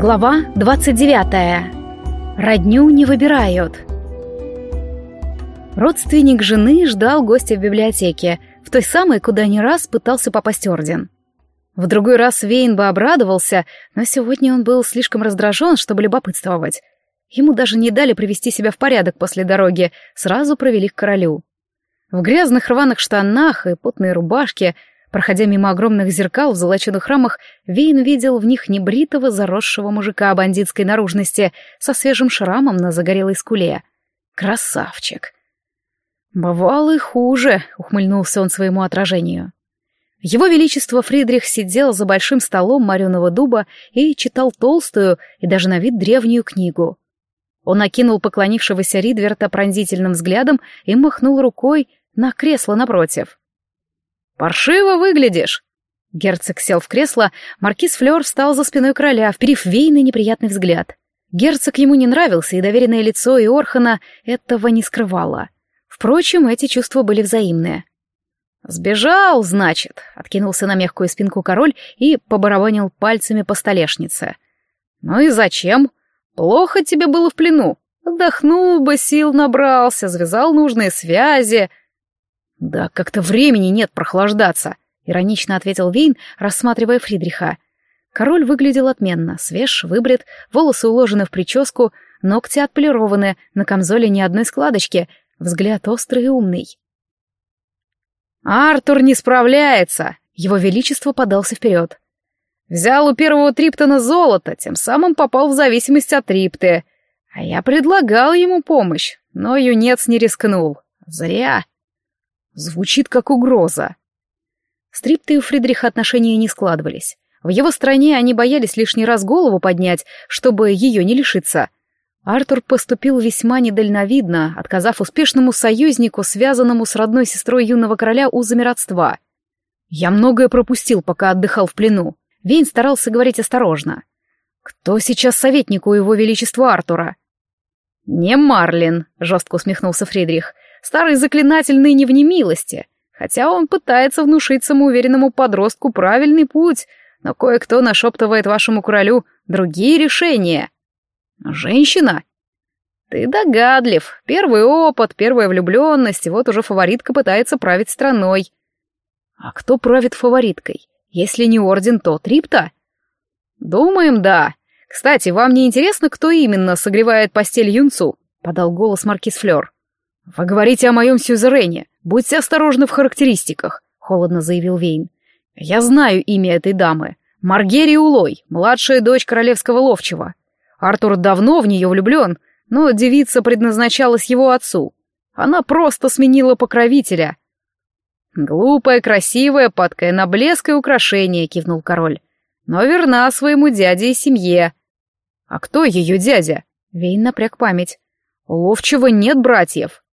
Глава 29. Родню не выбирают. Родственник жены ждал гостя в библиотеке, в той самой, куда не раз пытался попасть орден. В другой раз Вейн бы обрадовался, но сегодня он был слишком раздражен, чтобы любопытствовать. Ему даже не дали привести себя в порядок после дороги, сразу провели к королю. В грязных рваных штанах и потной рубашке Проходя мимо огромных зеркал в золоченых рамах, Вейн видел в них небритого, заросшего мужика бандитской наружности со свежим шрамом на загорелой скуле. Красавчик! «Бывало и хуже», — ухмыльнулся он своему отражению. Его Величество Фридрих сидел за большим столом мореного дуба и читал толстую и даже на вид древнюю книгу. Он окинул поклонившегося Ридверта пронзительным взглядом и махнул рукой на кресло напротив. «Паршиво выглядишь!» Герцог сел в кресло, маркиз Флёр встал за спиной короля, вперив вейный неприятный взгляд. Герцог ему не нравился, и доверенное лицо Иорхана этого не скрывало. Впрочем, эти чувства были взаимные. «Сбежал, значит», — откинулся на мягкую спинку король и побарабанил пальцами по столешнице. «Ну и зачем? Плохо тебе было в плену. Отдохнул бы, сил набрался, завязал нужные связи. «Да как-то времени нет прохлаждаться», — иронично ответил Вейн, рассматривая Фридриха. Король выглядел отменно, свеж, выбрит, волосы уложены в прическу, ногти отполированы, на камзоле ни одной складочки, взгляд острый и умный. «Артур не справляется!» — его величество подался вперед. «Взял у первого Триптона золото, тем самым попал в зависимость от Трипты. А я предлагал ему помощь, но юнец не рискнул. Зря!» Звучит как угроза. С Триптой у Фридриха отношения не складывались. В его стране они боялись лишний раз голову поднять, чтобы ее не лишиться. Артур поступил весьма недальновидно, отказав успешному союзнику, связанному с родной сестрой юного короля узами родства. «Я многое пропустил, пока отдыхал в плену». Вейн старался говорить осторожно. «Кто сейчас советник у его величества Артура?» «Не Марлин», — жестко усмехнулся Фридрих. Старый заклинатель ныне в немилости, хотя он пытается внушить самоуверенному подростку правильный путь, но кое-кто нашептывает вашему королю другие решения. Женщина? Ты догадлив. Первый опыт, первая влюбленность, вот уже фаворитка пытается править страной. А кто правит фавориткой? Если не орден, то Трипта? Думаем, да. Кстати, вам не интересно, кто именно согревает постель юнцу? Подал голос маркиз Флёр. «Вы говорите о моем сюзерене. Будьте осторожны в характеристиках», — холодно заявил Вейн. «Я знаю имя этой дамы. Маргери Улой, младшая дочь королевского ловчего. Артур давно в нее влюблен, но девица предназначалась его отцу. Она просто сменила покровителя». «Глупая, красивая, падкая на блеск и украшение», — кивнул король. «Но верна своему дяде и семье». «А кто ее дядя?» Вейн напряг память. «У Ловчего нет братьев».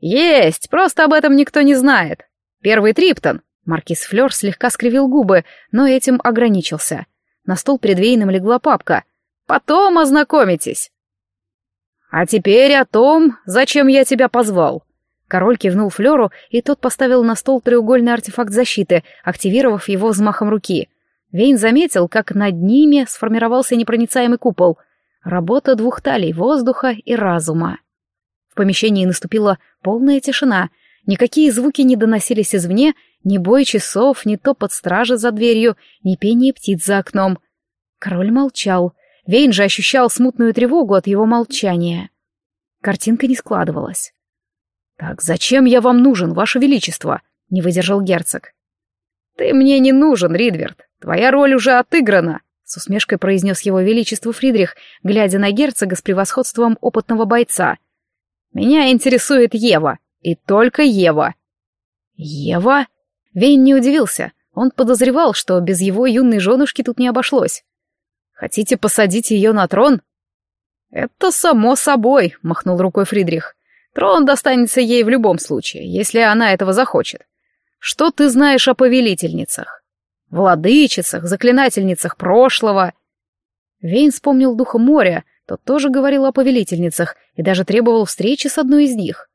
«Есть, просто об этом никто не знает. Первый Триптон». Маркиз Флёр слегка скривил губы, но этим ограничился. На стол перед Вейном легла папка. «Потом ознакомитесь». «А теперь о том, зачем я тебя позвал». Король кивнул Флёру, и тот поставил на стол треугольный артефакт защиты, активировав его взмахом руки. Вейн заметил, как над ними сформировался непроницаемый купол. Работа двух талей — воздуха и разума. В помещении наступила полная тишина. Никакие звуки не доносились извне, ни бой часов, ни топот стражи за дверью, ни пение птиц за окном. Король молчал. Вейн же ощущал смутную тревогу от его молчания. Картинка не складывалась. «Так зачем я вам нужен, ваше величество?» — не выдержал герцог. «Ты мне не нужен, Ридверт. Твоя роль уже отыграна», — с усмешкой произнес его величество Фридрих, глядя на герцога с превосходством опытного бойца — меня интересует Ева. И только Ева. Ева? Вейн не удивился. Он подозревал, что без его юной женушки тут не обошлось. Хотите посадить ее на трон? Это само собой, махнул рукой Фридрих. Трон достанется ей в любом случае, если она этого захочет. Что ты знаешь о повелительницах? Владычицах, заклинательницах прошлого? Вейн вспомнил духа моря, тот тоже говорил о повелительницах и даже требовал встречи с одной из них.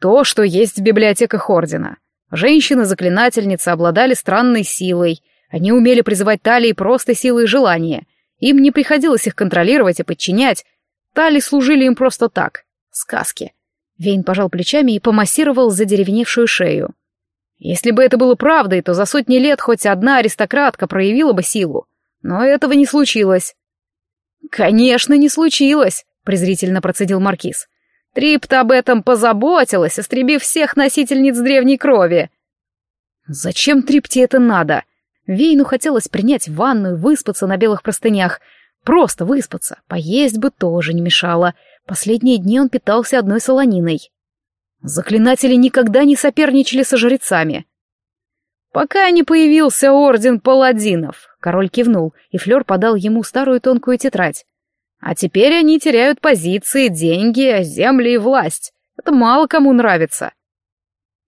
То, что есть в библиотеках Ордена. Женщины-заклинательницы обладали странной силой. Они умели призывать талии просто силой желания. Им не приходилось их контролировать и подчинять. Тали служили им просто так. Сказки. Вейн пожал плечами и помассировал задеревеневшую шею. Если бы это было правдой, то за сотни лет хоть одна аристократка проявила бы силу. Но этого не случилось. «Конечно, не случилось», — презрительно процедил Маркиз. «Трипта об этом позаботилась, истребив всех носительниц древней крови». «Зачем Трипте это надо?» Вейну хотелось принять ванну и выспаться на белых простынях. Просто выспаться, поесть бы тоже не мешало. Последние дни он питался одной солониной. Заклинатели никогда не соперничали со жрецами. «Пока не появился орден паладинов», — король кивнул, и Флёр подал ему старую тонкую тетрадь. «А теперь они теряют позиции, деньги, земли и власть. Это мало кому нравится».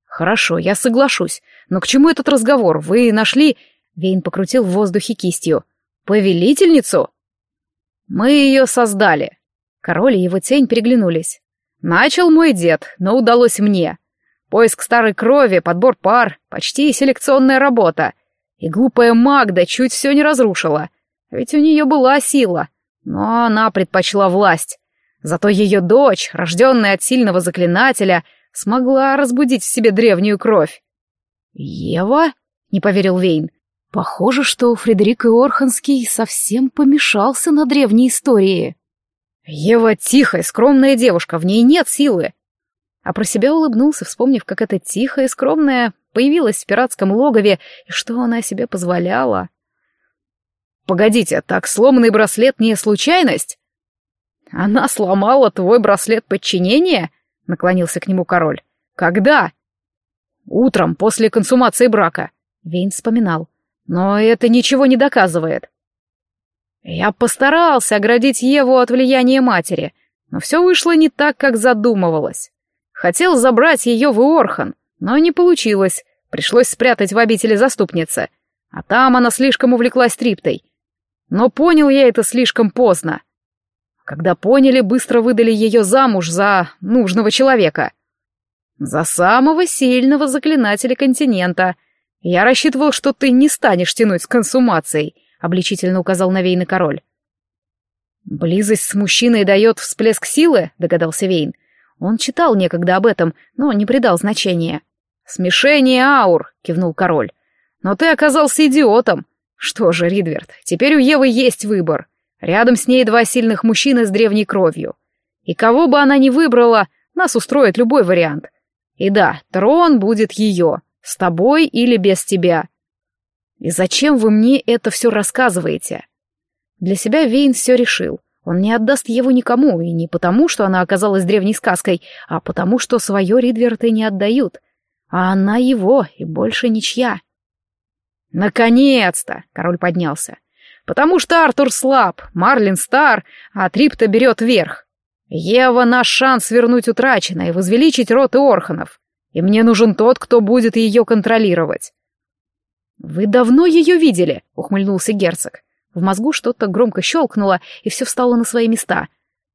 «Хорошо, я соглашусь. Но к чему этот разговор? Вы нашли...» Вейн покрутил в воздухе кистью. «Повелительницу?» «Мы ее создали». Король и его тень переглянулись. Начал мой дед, но удалось мне. Поиск старой крови, подбор пар, почти селекционная работа. И глупая Магда чуть все не разрушила. Ведь у нее была сила, но она предпочла власть. Зато ее дочь, рожденная от сильного заклинателя, смогла разбудить в себе древнюю кровь. «Ева?» — не поверил Вейн. «Похоже, что Фредерик Иорханский совсем помешался на древней истории». Ева тихая, скромная девушка, в ней нет силы. А про себя улыбнулся, вспомнив, как эта тихая и скромная появилась в пиратском логове и что она себе позволяла. «Погодите, так сломанный браслет не случайность?» «Она сломала твой браслет подчинения?» — наклонился к нему король. «Когда?» «Утром, после консумации брака», — Вейн вспоминал. «Но это ничего не доказывает. Я постарался оградить Еву от влияния матери, но все вышло не так, как задумывалось. Хотел забрать ее в Иорхан, но не получилось, пришлось спрятать в обители заступницы, а там она слишком увлеклась триптой. Но понял я это слишком поздно. Когда поняли, быстро выдали ее замуж за нужного человека. За самого сильного заклинателя континента. Я рассчитывал, что ты не станешь тянуть с консумацией, — обличительно указал на Вейна король. «Близость с мужчиной дает всплеск силы», — догадался Вейн. Он читал некогда об этом, но не придал значения. «Смешение аур», — кивнул король. «Но ты оказался идиотом. Что же, Ридверт, теперь у Евы есть выбор. Рядом с ней два сильных мужчины с древней кровью. И кого бы она ни выбрала, нас устроит любой вариант. И да, трон будет ее, с тобой или без тебя. И зачем вы мне это все рассказываете? Для себя Вейн все решил. Он не отдаст его никому, и не потому, что она оказалась древней сказкой, а потому, что свое Ридверты не отдают. А она его, и больше ничья. «Наконец-то!» — король поднялся. «Потому что Артур слаб, Марлин стар, а Трипта берет верх. Ева — наш шанс вернуть утраченное и возвеличить род Иорханов. И мне нужен тот, кто будет ее контролировать. «Вы давно ее видели?» — ухмыльнулся герцог. В мозгу что-то громко щелкнуло, и все встало на свои места.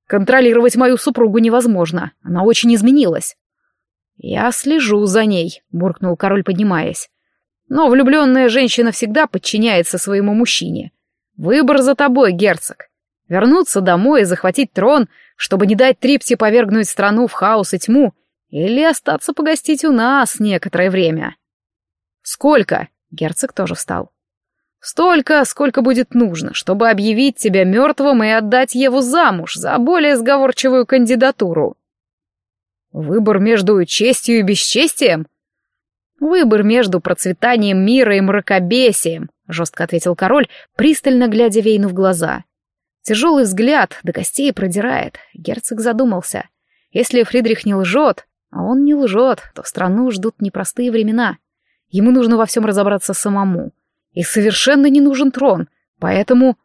«Контролировать мою супругу невозможно. Она очень изменилась». «Я слежу за ней», — буркнул король, поднимаясь. «Но влюбленная женщина всегда подчиняется своему мужчине. Выбор за тобой, герцог. Вернуться домой и захватить трон, чтобы не дать Трипсе повергнуть страну в хаос и тьму, или остаться погостить у нас некоторое время». «Сколько?» Герцог тоже встал. «Столько, сколько будет нужно, чтобы объявить тебя мертвым и отдать Еву замуж за более сговорчивую кандидатуру». «Выбор между честью и бесчестием?» «Выбор между процветанием мира и мракобесием», — жестко ответил король, пристально глядя Вейну в глаза. Тяжелый взгляд до костей продирает. Герцог задумался. Если Фридрих не лжет, а он не лжет, то страну ждут непростые времена. Ему нужно во всем разобраться самому. И совершенно не нужен трон, поэтому...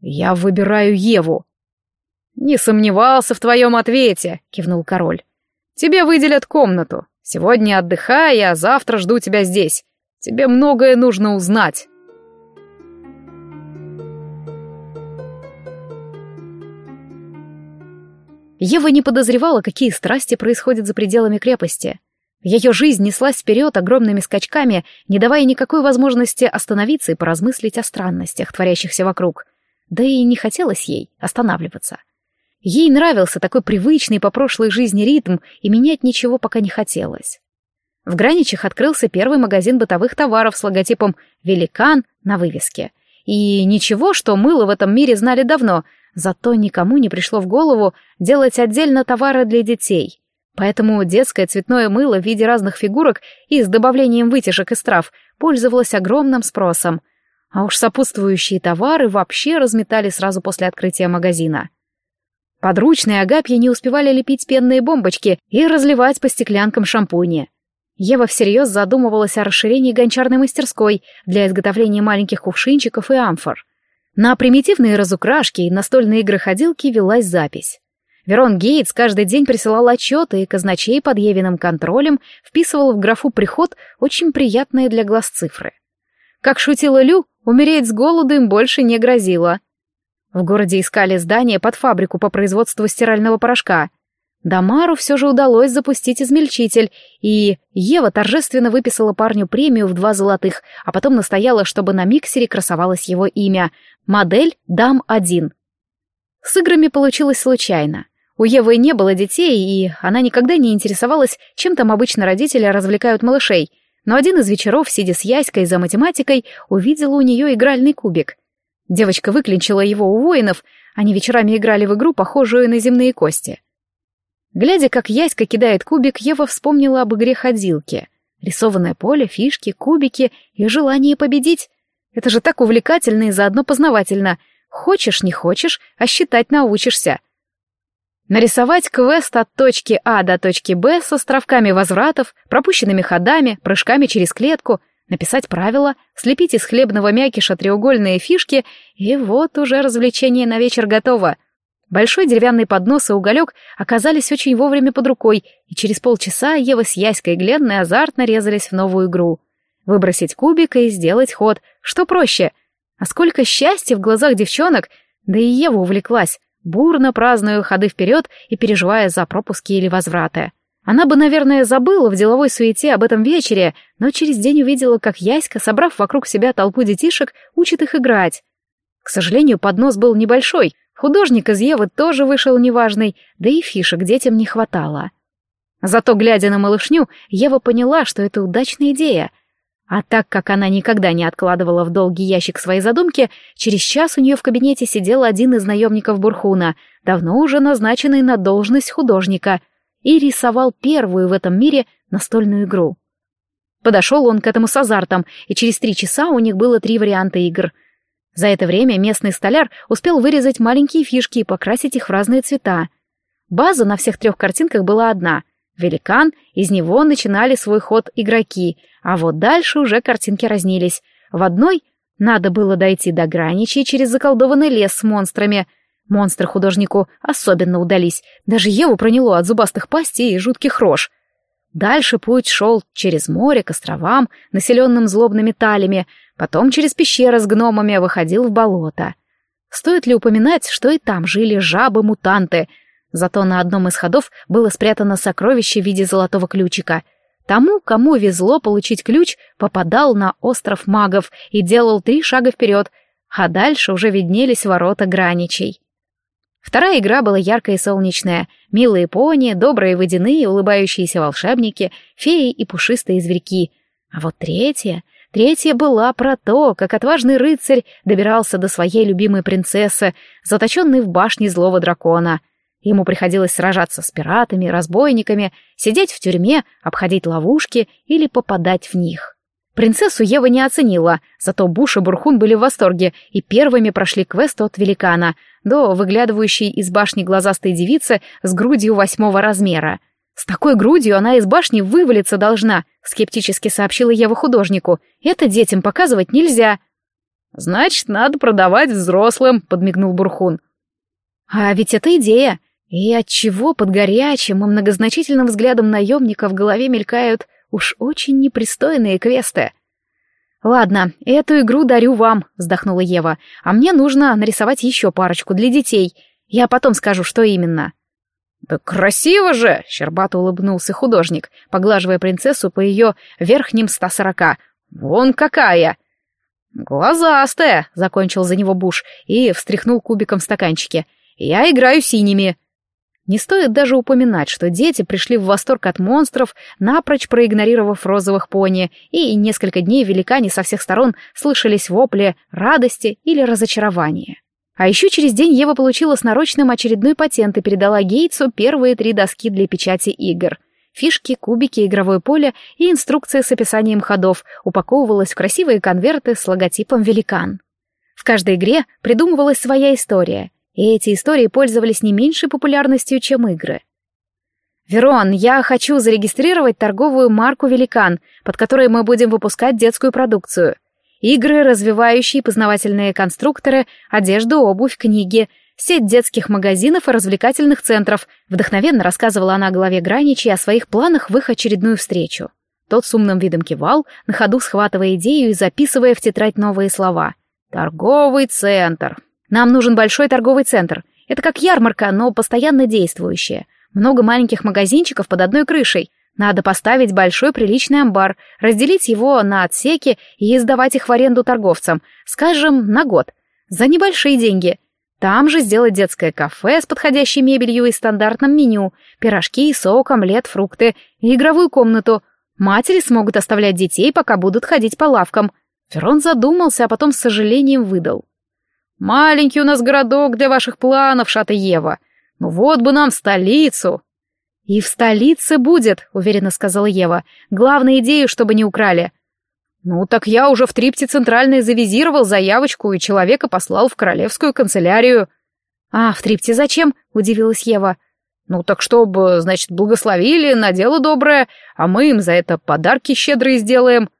Я выбираю Еву. «Не сомневался в твоем ответе», — кивнул король. «Тебе выделят комнату. Сегодня отдыхай, а завтра жду тебя здесь. Тебе многое нужно узнать». Ева не подозревала, какие страсти происходят за пределами крепости. Ее жизнь неслась вперед огромными скачками, не давая никакой возможности остановиться и поразмыслить о странностях, творящихся вокруг. да и не хотелось ей останавливаться. Ей нравился такой привычный по прошлой жизни ритм, и менять ничего пока не хотелось. В Граничах открылся первый магазин бытовых товаров с логотипом «Великан» на вывеске. И ничего, что мыло в этом мире знали давно, зато никому не пришло в голову делать отдельно товары для детей. Поэтому детское цветное мыло в виде разных фигурок и с добавлением вытяжек из трав пользовалось огромным спросом. А уж сопутствующие товары вообще разметали сразу после открытия магазина. Подручные Агапьи не успевали лепить пенные бомбочки и разливать по стеклянкам шампуни. Ева всерьез задумывалась о расширении гончарной мастерской для изготовления маленьких кувшинчиков и амфор. На примитивные разукрашки и настольные игры-ходилки велась запись. Верон Гейтс каждый день присылал отчеты, и казначей под Евиным контролем вписывал в графу «Приход» очень приятные для глаз цифры. Как шутила Лю, умереть с голоду им больше не грозило. В городе искали здание под фабрику по производству стирального порошка. Дамару все же удалось запустить измельчитель, и Ева торжественно выписала парню премию в два золотых, а потом настояла, чтобы на миксере красовалось его имя. Модель Дам-1. С играми получилось случайно. У Евы не было детей, и она никогда не интересовалась, чем там обычно родители развлекают малышей. Но один из вечеров, сидя с Яськой за математикой, увидела у нее игральный кубик. Девочка выклинчила его у воинов, они вечерами играли в игру, похожую на земные кости. Глядя, как Яська кидает кубик, Ева вспомнила об игре ходилки. Рисованное поле, фишки, кубики и желание победить. Это же так увлекательно и заодно познавательно. Хочешь, не хочешь, а считать научишься. Нарисовать квест от точки А до точки Б с островками возвратов, пропущенными ходами, прыжками через клетку — написать правила, слепить из хлебного мякиша треугольные фишки, и вот уже развлечение на вечер готово. Большой деревянный поднос и уголек оказались очень вовремя под рукой, и через полчаса Ева с Яськой и Гленной азартно резались в новую игру. Выбросить кубик и сделать ход. Что проще? А сколько счастья в глазах девчонок! Да и Ева увлеклась, бурно празднуя ходы вперед и переживая за пропуски или возвраты. Она бы, наверное, забыла в деловой суете об этом вечере, но через день увидела, как Яська, собрав вокруг себя толпу детишек, учит их играть. К сожалению, поднос был небольшой, художник из Евы тоже вышел неважный, да и фишек детям не хватало. Зато, глядя на малышню, Ева поняла, что это удачная идея. А так как она никогда не откладывала в долгий ящик свои задумки, через час у нее в кабинете сидел один из наемников Бурхуна, давно уже назначенный на должность художника — и рисовал первую в этом мире настольную игру. Подошел он к этому с азартом, и через три часа у них было три варианта игр. За это время местный столяр успел вырезать маленькие фишки и покрасить их в разные цвета. База на всех трех картинках была одна — великан, из него начинали свой ход игроки, а вот дальше уже картинки разнились. В одной надо было дойти до граничей через заколдованный лес с монстрами — Монстры художнику особенно удались, даже Еву проняло от зубастых пастей и жутких рож. Дальше путь шел через море к островам, населенным злобными талями, потом через пещеры с гномами выходил в болото. Стоит ли упоминать, что и там жили жабы-мутанты, зато на одном из ходов было спрятано сокровище в виде золотого ключика. Тому, кому везло получить ключ, попадал на остров магов и делал три шага вперед, а дальше уже виднелись ворота граничей. Вторая игра была яркая и солнечная. Милые пони, добрые водяные, улыбающиеся волшебники, феи и пушистые зверьки. А вот третья... Третья была про то, как отважный рыцарь добирался до своей любимой принцессы, заточенной в башне злого дракона. Ему приходилось сражаться с пиратами, разбойниками, сидеть в тюрьме, обходить ловушки или попадать в них. Принцессу Ева не оценила, зато Буш и Бурхун были в восторге и первыми прошли квест от великана, до выглядывающей из башни глазастой девицы с грудью восьмого размера. «С такой грудью она из башни вывалиться должна», — скептически сообщила Ева художнику. «Это детям показывать нельзя». «Значит, надо продавать взрослым», — подмигнул Бурхун. «А ведь это идея. И отчего под горячим и многозначительным взглядом наемника в голове мелькают Уж очень непристойные квесты. «Ладно, эту игру дарю вам», — вздохнула Ева. «А мне нужно нарисовать еще парочку для детей. Я потом скажу, что именно». «Да красиво же!» — щербато улыбнулся художник, поглаживая принцессу по ее верхним ста сорока. «Вон какая!» «Глазастая», — закончил за него Буш и встряхнул кубиком в стаканчике. «Я играю синими». Не стоит даже упоминать, что дети пришли в восторг от монстров, напрочь проигнорировав розовых пони, и несколько дней великане со всех сторон слышались вопли радости или разочарования. А еще через день Ева получила с нарочным очередной патент и передала Гейтсу первые три доски для печати игр. Фишки, кубики, игровое поле и инструкция с описанием ходов упаковывалась в красивые конверты с логотипом «Великан». В каждой игре придумывалась своя история — и эти истории пользовались не меньшей популярностью, чем игры. «Верон, я хочу зарегистрировать торговую марку «Великан», под которой мы будем выпускать детскую продукцию. Игры, развивающие познавательные конструкторы, одежду, обувь, книги, сеть детских магазинов и развлекательных центров», вдохновенно рассказывала она главе Граничи о своих планах в их очередную встречу. Тот с умным видом кивал, на ходу схватывая идею и записывая в тетрадь новые слова. «Торговый центр. Нам нужен большой торговый центр. Это как ярмарка, но постоянно действующая. Много маленьких магазинчиков под одной крышей. Надо поставить большой приличный амбар, разделить его на отсеки и сдавать их в аренду торговцам, скажем, на год. За небольшие деньги. Там же сделать детское кафе с подходящей мебелью и стандартным меню, пирожки, сок, омлет, фрукты и игровую комнату. Матери смогут оставлять детей, пока будут ходить по лавкам. Ферон задумался, а потом с сожалением выдал. Маленький у нас городок для ваших планов, Шата Ева. Ну вот бы нам столицу. И в столице будет, уверенно сказала Ева. Главная идея, чтобы не украли. Ну так я уже в трипте центральной завизировал заявочку и человека послал в королевскую канцелярию. А в трипте зачем? Удивилась Ева. Ну так чтобы, значит, благословили на дело доброе, а мы им за это подарки щедрые сделаем.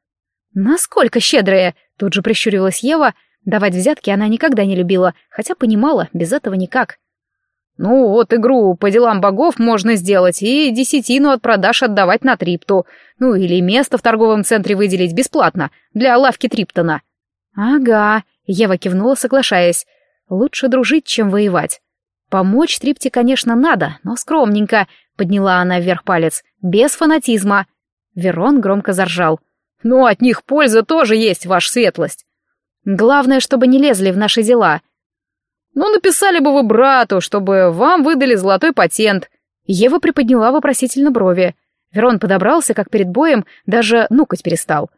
Насколько щедрые? Тут же прищурилась Ева — Давать взятки она никогда не любила, хотя понимала, без этого никак. Ну вот игру по делам богов можно сделать и десятину от продаж отдавать на трипту. Ну или место в торговом центре выделить бесплатно для лавки Триптона. Ага, Ева кивнула, соглашаясь. Лучше дружить, чем воевать. Помочь Трипте, конечно, надо, но скромненько, подняла она вверх палец, без фанатизма. Верон громко заржал. Ну, от них польза тоже есть, ваша светлость. Главное, чтобы не лезли в наши дела. Ну, написали бы вы брату, чтобы вам выдали золотой патент. Ева приподняла вопросительно брови. Верон подобрался, как перед боем, даже нукать перестал.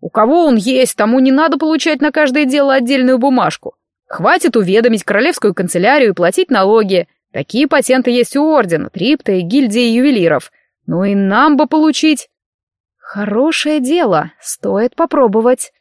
У кого он есть, тому не надо получать на каждое дело отдельную бумажку. Хватит уведомить королевскую канцелярию и платить налоги. Такие патенты есть у ордена, трипта и гильдии ювелиров. Ну и нам бы получить. Хорошее дело, стоит попробовать.